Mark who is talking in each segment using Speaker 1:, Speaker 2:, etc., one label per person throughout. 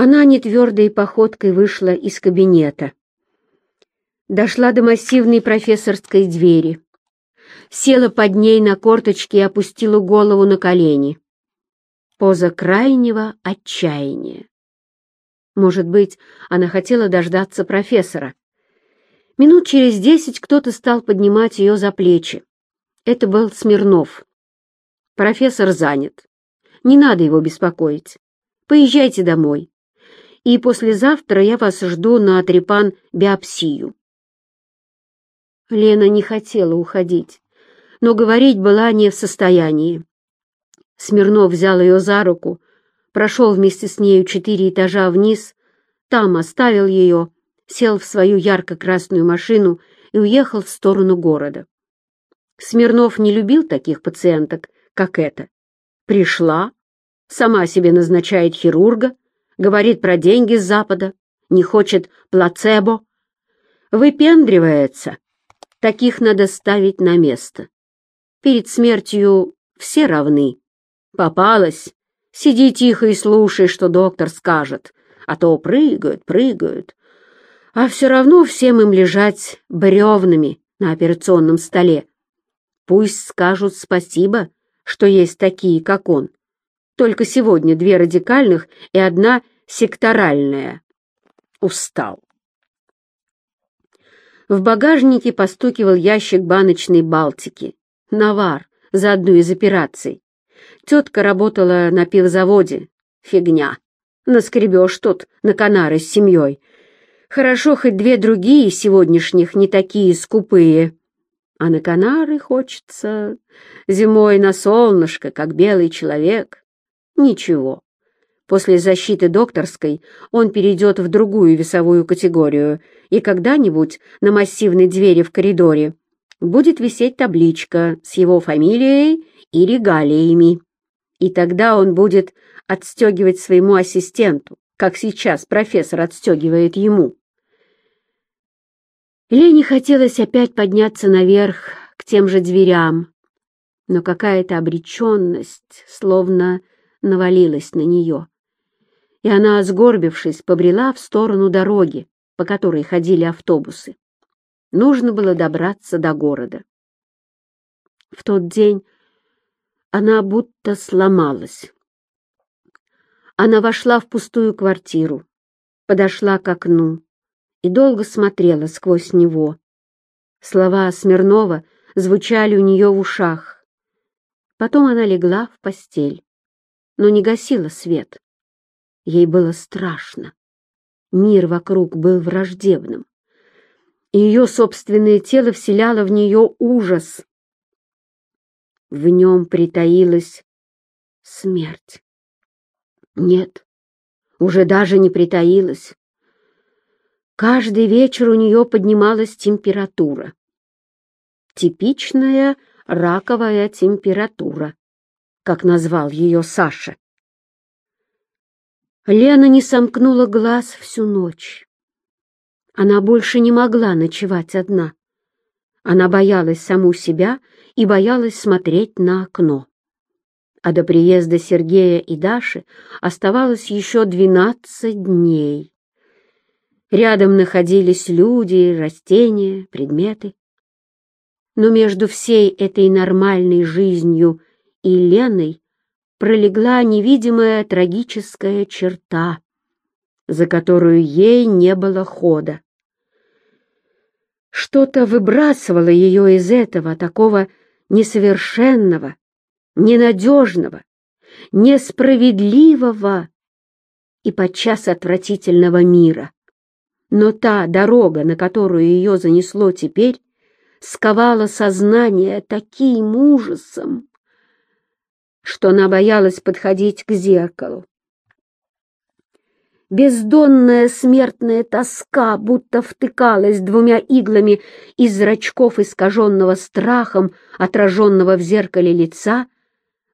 Speaker 1: Она нетвердой походкой вышла из кабинета. Дошла до массивной профессорской двери. Села под ней на корточки и опустила голову на колени. Поза крайнего отчаяния. Может быть, она хотела дождаться профессора. Минут через десять кто-то стал поднимать ее за плечи. Это был Смирнов. Профессор занят. Не надо его беспокоить. Поезжайте домой и послезавтра я вас жду на трепан биопсию. Лена не хотела уходить, но говорить была не в состоянии. Смирнов взял ее за руку, прошел вместе с нею четыре этажа вниз, там оставил ее, сел в свою ярко-красную машину и уехал в сторону города. Смирнов не любил таких пациенток, как эта. Пришла, сама себе назначает хирурга, говорит про деньги с Запада, не хочет плацебо. Выпендривается. Таких надо ставить на место. Перед смертью все равны. Попалась. Сиди тихо и слушай, что доктор скажет, а то прыгают, прыгают. А все равно всем им лежать бревнами на операционном столе. Пусть скажут спасибо, что есть такие, как он. Только сегодня две радикальных и одна секторальная. Устал. В багажнике постукивал ящик баночной Балтики. Навар за одну из операций. Тетка работала на пивзаводе. Фигня. Наскребешь тут на Канары с семьей. Хорошо, хоть две другие сегодняшних не такие скупые. А на Канары хочется зимой на солнышко, как белый человек. Ничего. После защиты докторской он перейдет в другую весовую категорию, и когда-нибудь на массивной двери в коридоре будет висеть табличка с его фамилией и регалиями. И тогда он будет отстегивать своему ассистенту, как сейчас профессор отстегивает ему. Лене хотелось опять подняться наверх к тем же дверям, но какая-то обреченность, словно навалилась на нее, и она, сгорбившись, побрела в сторону дороги, по которой ходили автобусы. Нужно было добраться до города. В тот день она будто сломалась. Она вошла в пустую квартиру, подошла к окну и долго смотрела сквозь него. Слова Смирнова звучали у нее в ушах. Потом она легла в постель но не гасила свет. Ей было страшно. Мир вокруг был враждебным, ее собственное тело вселяло в нее ужас. В нем притаилась смерть. Нет, уже даже не притаилась. Каждый вечер у нее поднималась температура. Типичная раковая температура как назвал ее Саша. Лена не сомкнула глаз всю ночь. Она больше не могла ночевать одна. Она боялась саму себя и боялась смотреть на окно. А до приезда Сергея и Даши оставалось еще двенадцать дней. Рядом находились люди, растения, предметы. Но между всей этой нормальной жизнью и Леной пролегла невидимая трагическая черта, за которую ей не было хода. Что-то выбрасывало ее из этого такого несовершенного, ненадежного, несправедливого и подчас отвратительного мира. Но та дорога, на которую ее занесло теперь, сковала сознание таким ужасом, что она боялась подходить к зеркалу. Бездонная смертная тоска будто втыкалась двумя иглами из зрачков искаженного страхом, отраженного в зеркале лица,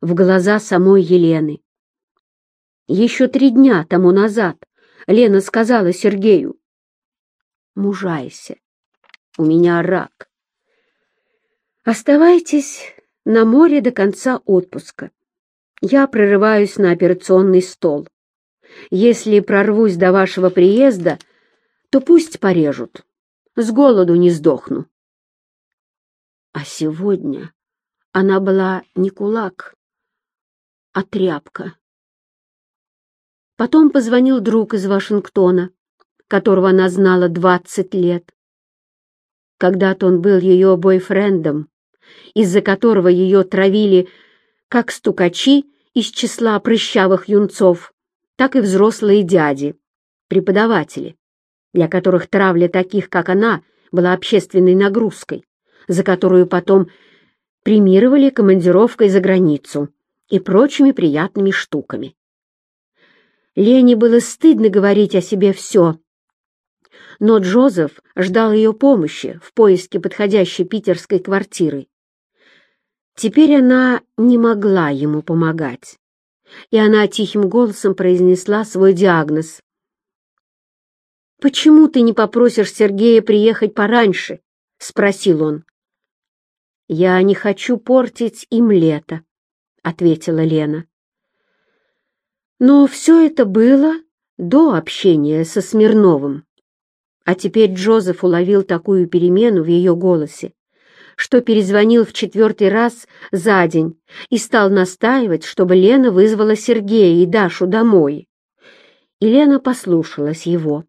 Speaker 1: в глаза самой Елены. Еще три дня тому назад Лена сказала Сергею, «Мужайся, у меня рак. Оставайтесь на море до конца отпуска. Я прорываюсь на операционный стол. Если прорвусь до вашего приезда, то пусть порежут. С голоду не сдохну. А сегодня она была не кулак, а тряпка. Потом позвонил друг из Вашингтона, которого она знала двадцать лет. Когда-то он был ее бойфрендом, из-за которого ее травили как стукачи из числа прыщавых юнцов, так и взрослые дяди, преподаватели, для которых травля таких, как она, была общественной нагрузкой, за которую потом премировали командировкой за границу и прочими приятными штуками. Лене было стыдно говорить о себе все, но Джозеф ждал ее помощи в поиске подходящей питерской квартиры. Теперь она не могла ему помогать, и она тихим голосом произнесла свой диагноз. «Почему ты не попросишь Сергея приехать пораньше?» — спросил он. «Я не хочу портить им лето», — ответила Лена. Но все это было до общения со Смирновым. А теперь Джозеф уловил такую перемену в ее голосе, что перезвонил в четвертый раз за день и стал настаивать, чтобы Лена вызвала Сергея и Дашу домой. И Лена послушалась его.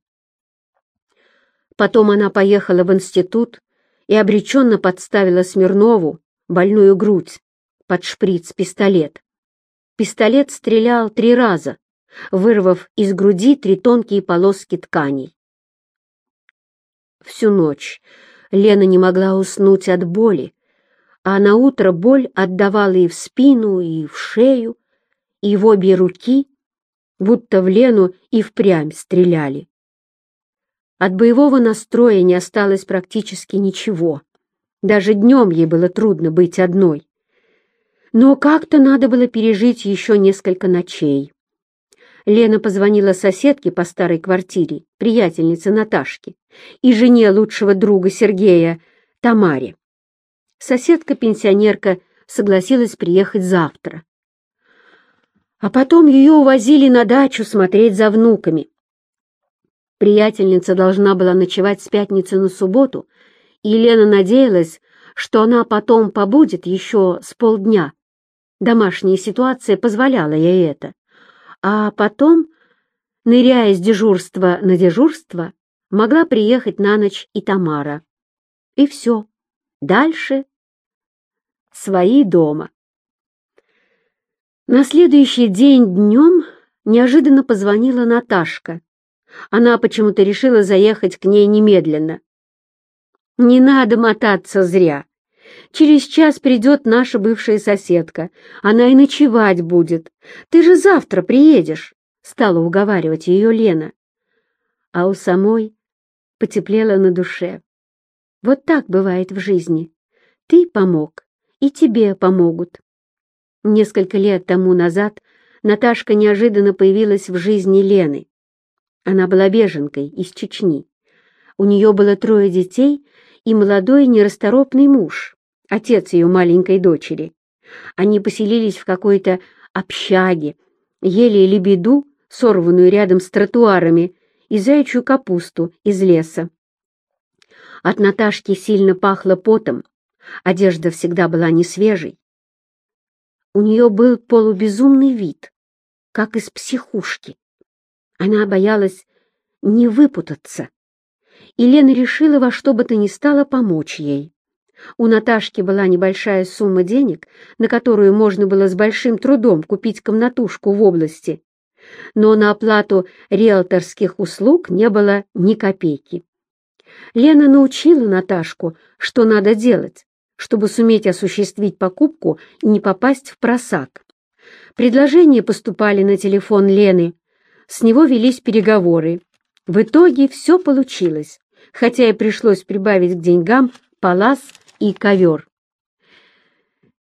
Speaker 1: Потом она поехала в институт и обреченно подставила Смирнову больную грудь под шприц-пистолет. Пистолет стрелял три раза, вырвав из груди три тонкие полоски тканей. Всю ночь Лена не могла уснуть от боли, а на утро боль отдавала и в спину, и в шею, и в обе руки, будто в Лену и впрямь стреляли. От боевого настроя не осталось практически ничего. Даже днем ей было трудно быть одной. Но как-то надо было пережить еще несколько ночей. Лена позвонила соседке по старой квартире, приятельнице Наташки, и жене лучшего друга Сергея, Тамаре. Соседка-пенсионерка согласилась приехать завтра. А потом ее увозили на дачу смотреть за внуками. Приятельница должна была ночевать с пятницы на субботу, и Лена надеялась, что она потом побудет еще с полдня. Домашняя ситуация позволяла ей это. А потом, ныряя с дежурства на дежурство, могла приехать на ночь и Тамара. И все. Дальше свои дома. На следующий день днем неожиданно позвонила Наташка. Она почему-то решила заехать к ней немедленно. «Не надо мотаться зря. Через час придет наша бывшая соседка. Она и ночевать будет. Ты же завтра приедешь, — стала уговаривать ее Лена. А у самой потеплело на душе. Вот так бывает в жизни. Ты помог, и тебе помогут. Несколько лет тому назад Наташка неожиданно появилась в жизни Лены. Она была беженкой из Чечни. У нее было трое детей и молодой нерасторопный муж отец ее маленькой дочери. Они поселились в какой-то общаге, ели лебеду, сорванную рядом с тротуарами, и заячью капусту из леса. От Наташки сильно пахло потом, одежда всегда была не свежей. У нее был полубезумный вид, как из психушки. Она боялась не выпутаться, и Лена решила во что бы то ни стало помочь ей. У Наташки была небольшая сумма денег, на которую можно было с большим трудом купить комнатушку в области, но на оплату риэлторских услуг не было ни копейки. Лена научила Наташку, что надо делать, чтобы суметь осуществить покупку и не попасть в просак. Предложения поступали на телефон Лены, с него велись переговоры. В итоге все получилось, хотя и пришлось прибавить к деньгам палас и ковер.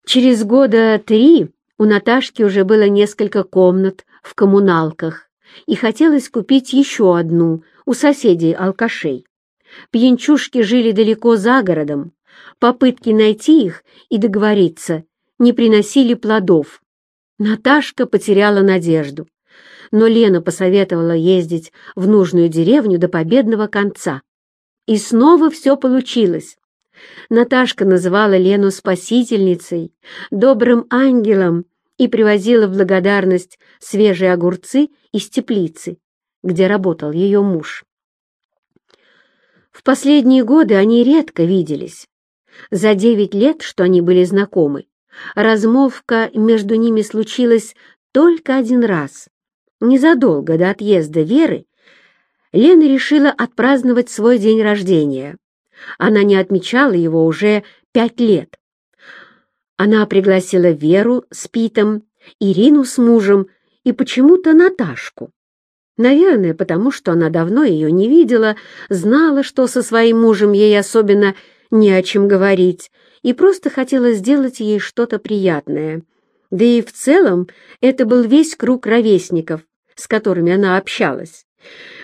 Speaker 1: Через года три у Наташки уже было несколько комнат в коммуналках, и хотелось купить еще одну у соседей-алкашей. Пьянчушки жили далеко за городом, попытки найти их и договориться не приносили плодов. Наташка потеряла надежду. но Лена посоветовала ездить в нужную деревню до победного конца. И снова все получилось. Наташка называла Лену спасительницей, добрым ангелом и привозила в благодарность свежие огурцы из теплицы, где работал ее муж. В последние годы они редко виделись. За девять лет, что они были знакомы, размолвка между ними случилась только один раз. Незадолго до отъезда Веры Лена решила отпраздновать свой день рождения. Она не отмечала его уже пять лет. Она пригласила Веру с Питом, Ирину с мужем и почему-то Наташку. Наверное, потому что она давно ее не видела, знала, что со своим мужем ей особенно не о чем говорить, и просто хотела сделать ей что-то приятное. Да и в целом это был весь круг ровесников, с которыми она общалась.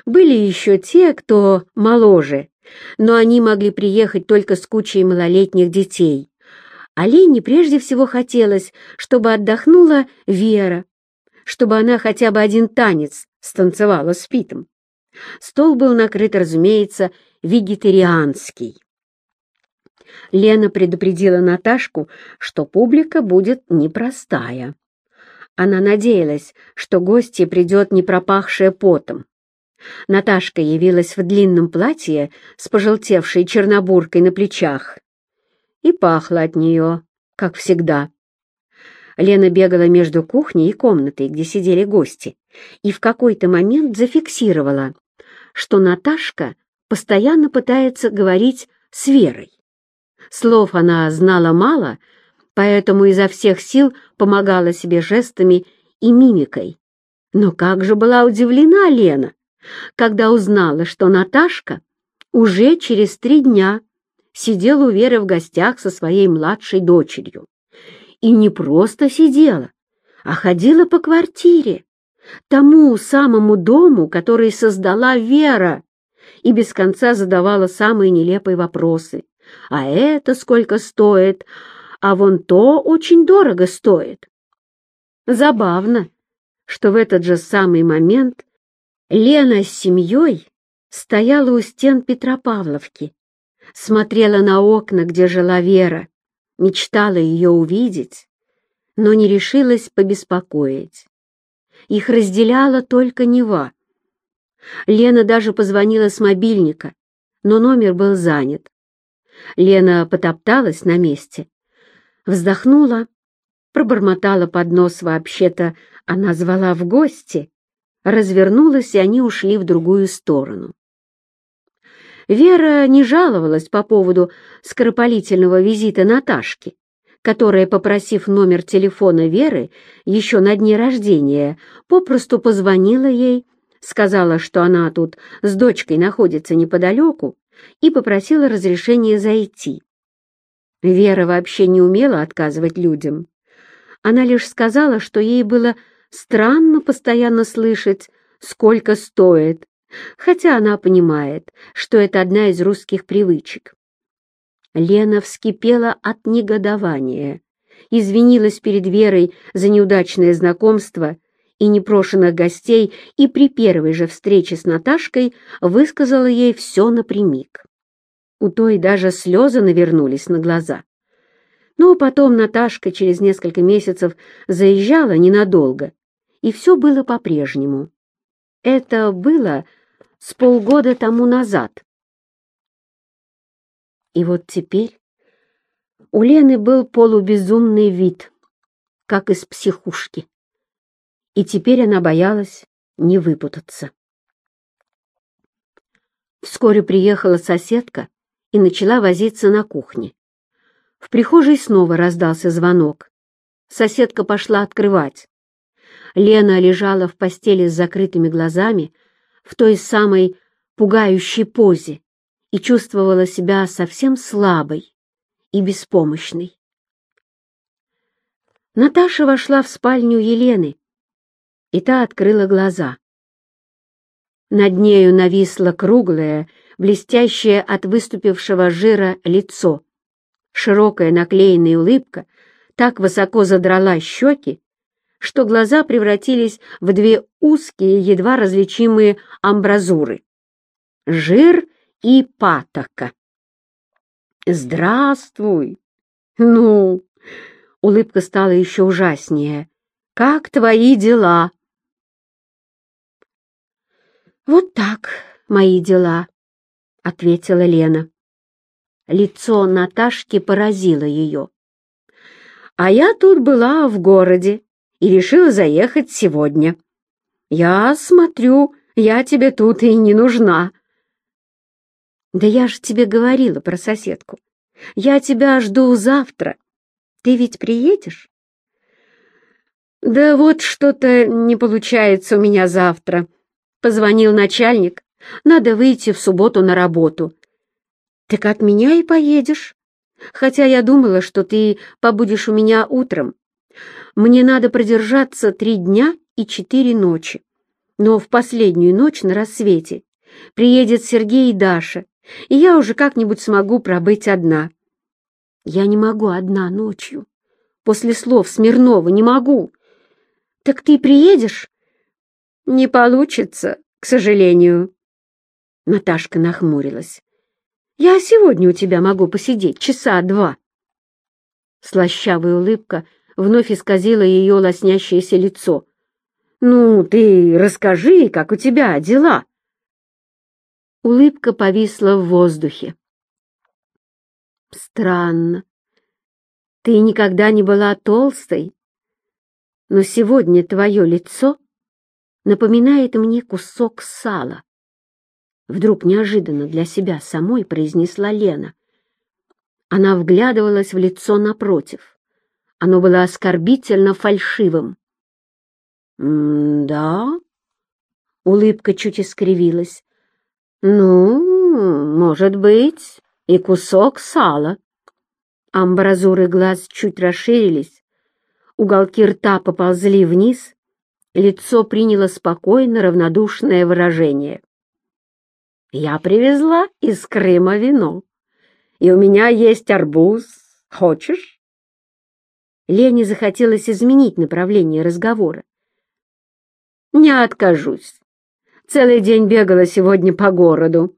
Speaker 1: Были еще те, кто моложе, но они могли приехать только с кучей малолетних детей. А Лене прежде всего хотелось, чтобы отдохнула Вера, чтобы она хотя бы один танец станцевала с Питом. Стол был накрыт, разумеется, вегетарианский. Лена предупредила Наташку, что публика будет непростая. Она надеялась, что гостья придет не пропахшая потом. Наташка явилась в длинном платье с пожелтевшей чернобуркой на плечах. И пахло от нее, как всегда. Лена бегала между кухней и комнатой, где сидели гости, и в какой-то момент зафиксировала, что Наташка постоянно пытается говорить с Верой. Слов она знала мало, поэтому изо всех сил помогала себе жестами и мимикой. Но как же была удивлена Лена, когда узнала, что Наташка уже через три дня сидела у Веры в гостях со своей младшей дочерью. И не просто сидела, а ходила по квартире, тому самому дому, который создала Вера, и без конца задавала самые нелепые вопросы. А это сколько стоит? А вон то очень дорого стоит. Забавно, что в этот же самый момент Лена с семьей стояла у стен Петропавловки, смотрела на окна, где жила Вера, мечтала ее увидеть, но не решилась побеспокоить. Их разделяла только Нева. Лена даже позвонила с мобильника, но номер был занят. Лена потопталась на месте, вздохнула, пробормотала под нос вообще-то, она звала в гости, развернулась, и они ушли в другую сторону. Вера не жаловалась по поводу скоропалительного визита Наташки, которая, попросив номер телефона Веры еще на дне рождения, попросту позвонила ей, сказала, что она тут с дочкой находится неподалеку, и попросила разрешения зайти. Вера вообще не умела отказывать людям. Она лишь сказала, что ей было странно постоянно слышать, сколько стоит, хотя она понимает, что это одна из русских привычек. Лена вскипела от негодования, извинилась перед Верой за неудачное знакомство и непрошенных гостей и при первой же встрече с Наташкой высказала ей все напрямик. У той даже слезы навернулись на глаза. Но потом Наташка через несколько месяцев заезжала ненадолго, и все было по-прежнему. Это было с полгода тому назад. И вот теперь у Лены был полубезумный вид, как из психушки и теперь она боялась не выпутаться. Вскоре приехала соседка и начала возиться на кухне. В прихожей снова раздался звонок. Соседка пошла открывать. Лена лежала в постели с закрытыми глазами в той самой пугающей позе и чувствовала себя совсем слабой и беспомощной. Наташа вошла в спальню Елены и та открыла глаза. Над нею нависло круглое, блестящее от выступившего жира лицо. Широкая наклеенная улыбка так высоко задрала щеки, что глаза превратились в две узкие, едва различимые амбразуры. Жир и патока. «Здравствуй!» «Ну!» — улыбка стала еще ужаснее. «Как твои дела?» «Вот так мои дела», — ответила Лена. Лицо Наташки поразило ее. «А я тут была в городе и решила заехать сегодня. Я смотрю, я тебе тут и не нужна». «Да я же тебе говорила про соседку. Я тебя жду завтра. Ты ведь приедешь?» «Да вот что-то не получается у меня завтра», — позвонил начальник. «Надо выйти в субботу на работу. «Так от меня и поедешь. Хотя я думала, что ты побудешь у меня утром. Мне надо продержаться три дня и четыре ночи. Но в последнюю ночь на рассвете приедет Сергей и Даша, и я уже как-нибудь смогу пробыть одна». «Я не могу одна ночью. После слов Смирнова не могу. Так ты приедешь?» «Не получится, к сожалению». Наташка нахмурилась. Я сегодня у тебя могу посидеть часа два. Слащавая улыбка вновь исказила ее лоснящееся лицо. «Ну, ты расскажи, как у тебя дела?» Улыбка повисла в воздухе. «Странно. Ты никогда не была толстой, но сегодня твое лицо напоминает мне кусок сала. Вдруг неожиданно для себя самой произнесла Лена. Она вглядывалась в лицо напротив. Оно было оскорбительно фальшивым. «Да?» Улыбка чуть искривилась. «Ну, может быть, и кусок сала». Амбразуры глаз чуть расширились, уголки рта поползли вниз, лицо приняло спокойно равнодушное выражение. Я привезла из Крыма вино, и у меня есть арбуз. Хочешь?» Лене захотелось изменить направление разговора. «Не откажусь. Целый день бегала сегодня по городу».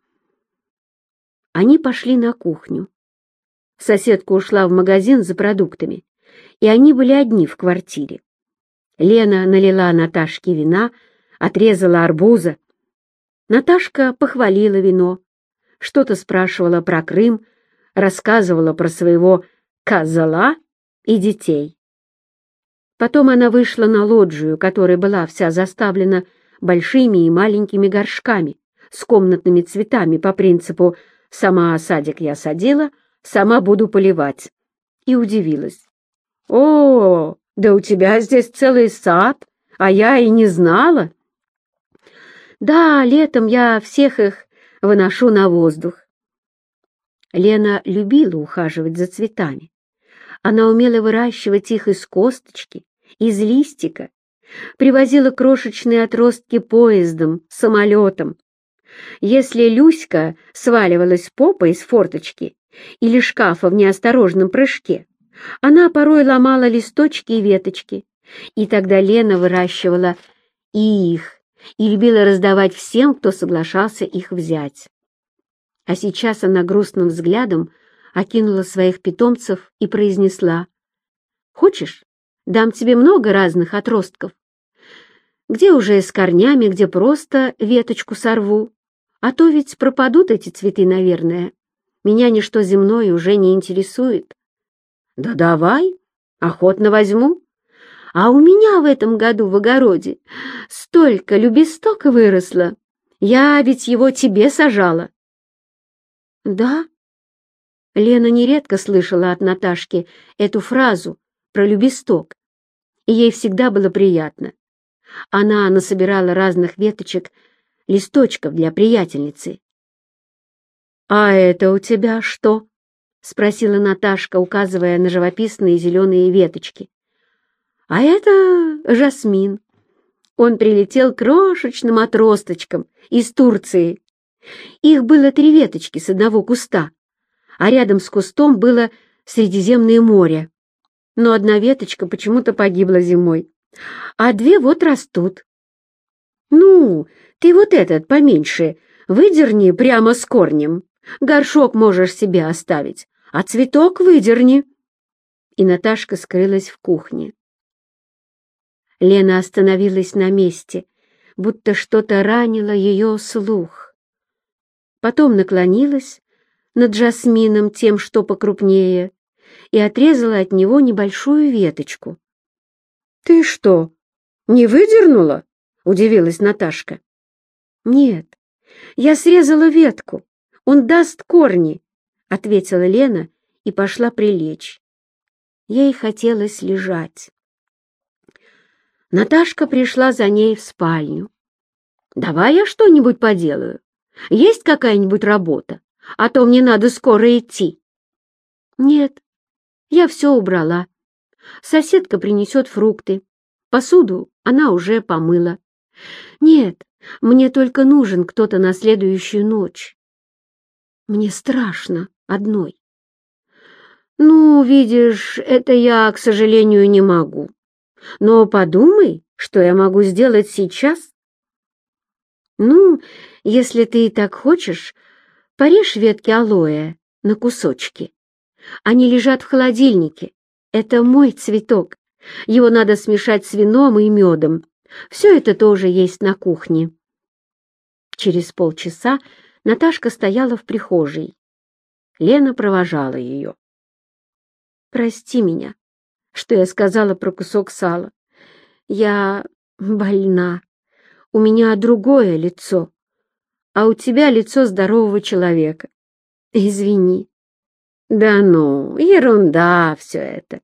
Speaker 1: Они пошли на кухню. Соседка ушла в магазин за продуктами, и они были одни в квартире. Лена налила Наташке вина, отрезала арбуза, Наташка похвалила вино, что-то спрашивала про Крым, рассказывала про своего козла и детей. Потом она вышла на лоджию, которая была вся заставлена большими и маленькими горшками с комнатными цветами по принципу «сама садик я садила, сама буду поливать», и удивилась. «О, да у тебя здесь целый сад, а я и не знала!» Да, летом я всех их выношу на воздух. Лена любила ухаживать за цветами. Она умела выращивать их из косточки, из листика, привозила крошечные отростки поездом, самолетом. Если Люська сваливалась попой из форточки или шкафа в неосторожном прыжке, она порой ломала листочки и веточки, и тогда Лена выращивала и их, и любила раздавать всем, кто соглашался их взять. А сейчас она грустным взглядом окинула своих питомцев и произнесла, «Хочешь, дам тебе много разных отростков? Где уже с корнями, где просто веточку сорву. А то ведь пропадут эти цветы, наверное. Меня ничто земное уже не интересует». «Да давай, охотно возьму», а у меня в этом году в огороде столько любесток выросло. Я ведь его тебе сажала. Да? Лена нередко слышала от Наташки эту фразу про любесток, и ей всегда было приятно. Она насобирала разных веточек, листочков для приятельницы. «А это у тебя что?» — спросила Наташка, указывая на живописные зеленые веточки. А это жасмин. Он прилетел крошечным отросточком из Турции. Их было три веточки с одного куста, а рядом с кустом было Средиземное море. Но одна веточка почему-то погибла зимой. а две вот растут. Ну, ты вот этот поменьше выдерни прямо с корнем. Горшок можешь себе оставить, а цветок выдерни. И Наташка скрылась в кухне. Лена остановилась на месте, будто что-то ранило ее слух. Потом наклонилась над жасмином, тем, что покрупнее, и отрезала от него небольшую веточку. «Ты что, не выдернула?» — удивилась Наташка. «Нет, я срезала ветку. Он даст корни», — ответила Лена и пошла прилечь. Ей хотелось лежать. Наташка пришла за ней в спальню. «Давай я что-нибудь поделаю. Есть какая-нибудь работа? А то мне надо скоро идти». «Нет, я все убрала. Соседка принесет фрукты. Посуду она уже помыла. Нет, мне только нужен кто-то на следующую ночь. Мне страшно одной. Ну, видишь, это я, к сожалению, не могу. Но подумай, что я могу сделать сейчас. Ну, если ты и так хочешь, порежь ветки алоэ на кусочки. Они лежат в холодильнике. Это мой цветок. Его надо смешать с вином и медом. Все это тоже есть на кухне. Через полчаса Наташка стояла в прихожей. Лена провожала ее. «Прости меня, что я сказала про кусок сала. Я больна. У меня другое лицо, а у тебя лицо здорового человека. Извини. Да ну, ерунда все это.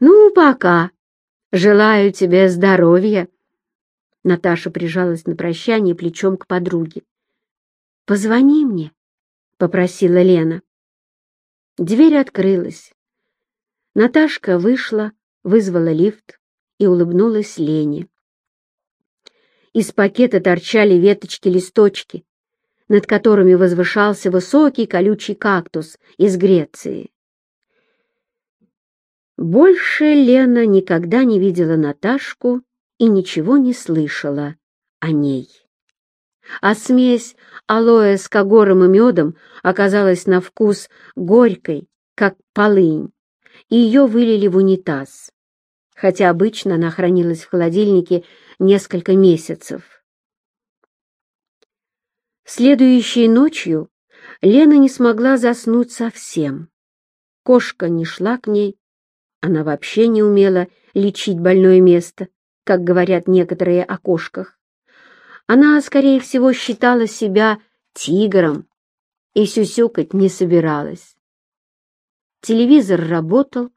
Speaker 1: Ну, пока. Желаю тебе здоровья. Наташа прижалась на прощание плечом к подруге. «Позвони мне», — попросила Лена. Дверь открылась. Наташка вышла, вызвала лифт и улыбнулась Лене. Из пакета торчали веточки-листочки, над которыми возвышался высокий колючий кактус из Греции. Больше Лена никогда не видела Наташку и ничего не слышала о ней. А смесь алоэ с когором и медом оказалась на вкус горькой, как полынь и ее вылили в унитаз, хотя обычно она хранилась в холодильнике несколько месяцев. Следующей ночью Лена не смогла заснуть совсем. Кошка не шла к ней, она вообще не умела лечить больное место, как говорят некоторые о кошках. Она, скорее всего, считала себя тигром и сюсюкать не собиралась. Телевизор работал,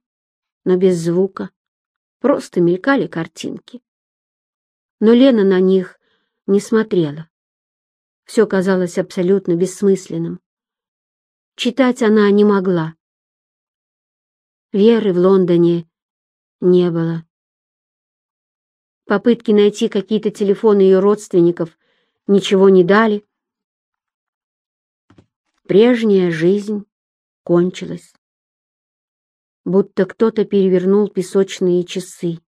Speaker 1: но без звука. Просто мелькали картинки. Но Лена на них не смотрела. Все казалось абсолютно бессмысленным. Читать она не могла. Веры в Лондоне не было. Попытки найти какие-то телефоны ее родственников ничего не дали. Прежняя жизнь кончилась будто кто-то перевернул песочные часы.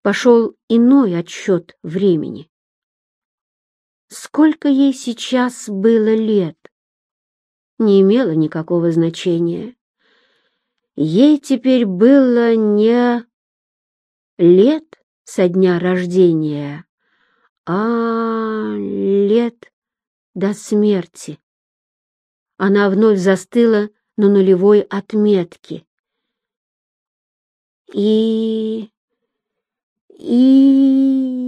Speaker 1: Пошел иной отсчет времени. Сколько ей сейчас было лет, не имело никакого значения. Ей теперь было не лет со дня рождения, а лет до смерти. Она вновь застыла на нулевой отметке. И... и...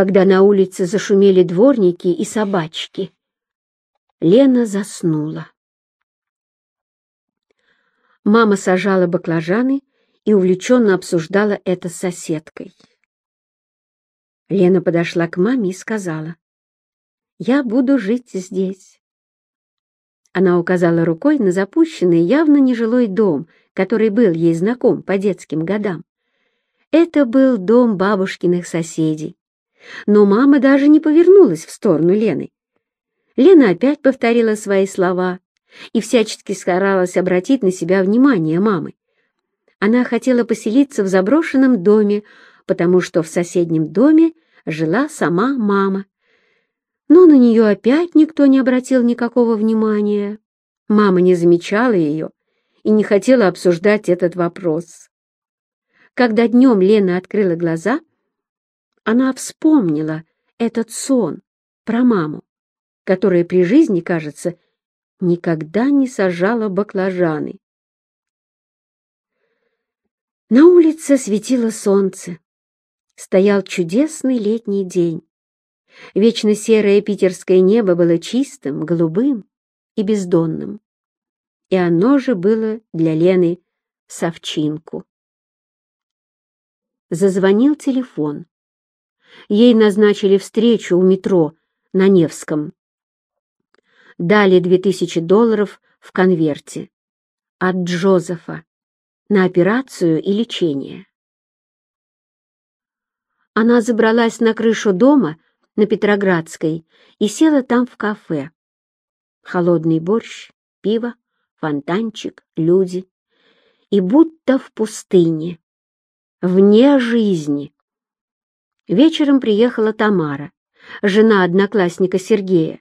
Speaker 1: Когда на улице зашумели дворники и собачки, Лена заснула. Мама сажала баклажаны и увлеченно обсуждала это с соседкой. Лена подошла к маме и сказала, «Я буду жить здесь. Она указала рукой на запущенный, явно нежилой дом, который был ей знаком по детским годам. Это был дом бабушкиных соседей. Но мама даже не повернулась в сторону Лены. Лена опять повторила свои слова и всячески старалась обратить на себя внимание мамы. Она хотела поселиться в заброшенном доме, потому что в соседнем доме жила сама мама. Но на нее опять никто не обратил никакого внимания. Мама не замечала ее и не хотела обсуждать этот вопрос. Когда днем Лена открыла глаза, она вспомнила этот сон про маму, которая при жизни, кажется, никогда не сажала баклажаны. На улице светило солнце. Стоял чудесный летний день. Вечно серое питерское небо было чистым, голубым и бездонным. И оно же было для Лены совчинку. Зазвонил телефон. Ей назначили встречу у метро на Невском. Дали две тысячи долларов в конверте от Джозефа на операцию и лечение. Она забралась на крышу дома на Петроградской и села там в кафе. Холодный борщ, пиво, фонтанчик, люди. И будто в пустыне вне жизни. Вечером приехала Тамара, жена одноклассника Сергея,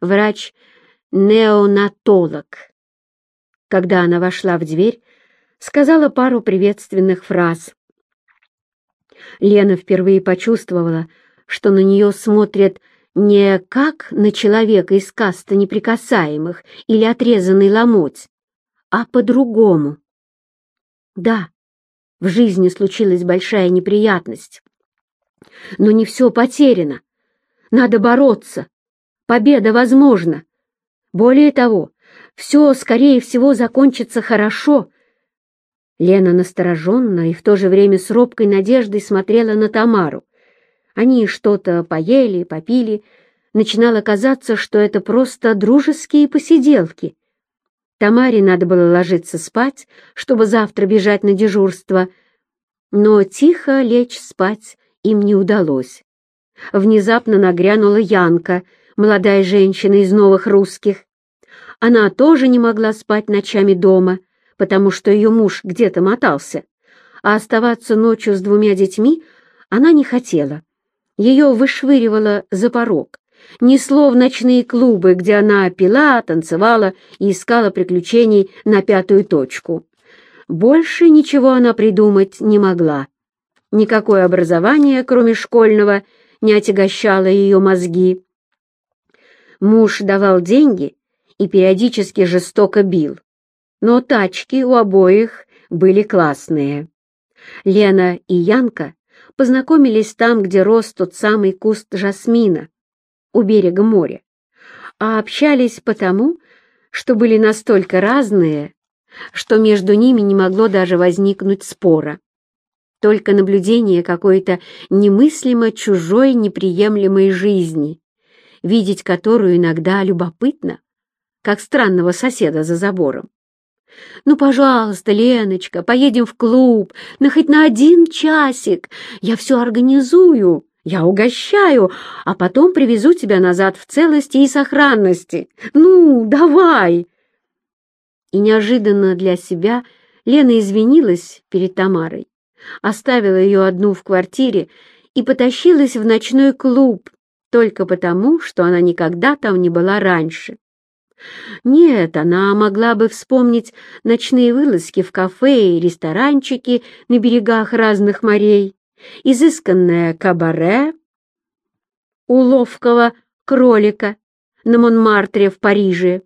Speaker 1: врач-неонатолог. Когда она вошла в дверь, сказала пару приветственных фраз. Лена впервые почувствовала, что на нее смотрят не как на человека из каста неприкасаемых или отрезанный ломоть, а по-другому. Да, в жизни случилась большая неприятность. Но не все потеряно. Надо бороться. Победа возможна. Более того, все, скорее всего, закончится хорошо. Лена настороженно и в то же время с робкой надеждой смотрела на Тамару. Они что-то поели, попили. Начинало казаться, что это просто дружеские посиделки. Тамаре надо было ложиться спать, чтобы завтра бежать на дежурство, но тихо лечь спать им не удалось. Внезапно нагрянула Янка, молодая женщина из новых русских. Она тоже не могла спать ночами дома, потому что ее муж где-то мотался, а оставаться ночью с двумя детьми она не хотела. Ее вышвыривало за порог несло в ночные клубы, где она пила, танцевала и искала приключений на пятую точку. Больше ничего она придумать не могла. Никакое образование, кроме школьного, не отягощало ее мозги. Муж давал деньги и периодически жестоко бил, но тачки у обоих были классные. Лена и Янка познакомились там, где рос тот самый куст жасмина, у берега моря, а общались потому, что были настолько разные, что между ними не могло даже возникнуть спора. Только наблюдение какой-то немыслимо чужой неприемлемой жизни, видеть которую иногда любопытно, как странного соседа за забором. «Ну, пожалуйста, Леночка, поедем в клуб, на хоть на один часик, я все организую», я угощаю, а потом привезу тебя назад в целости и сохранности. Ну, давай!» И неожиданно для себя Лена извинилась перед Тамарой, оставила ее одну в квартире и потащилась в ночной клуб только потому, что она никогда там не была раньше. Нет, она могла бы вспомнить ночные вылазки в кафе и ресторанчики на берегах разных морей, изысканное кабаре у ловкого кролика на Монмартре в Париже.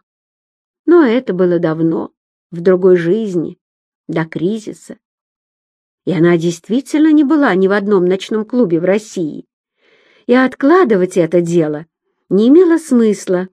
Speaker 1: Но это было давно, в другой жизни, до кризиса. И она действительно не была ни в одном ночном клубе в России. И откладывать это дело не имело смысла.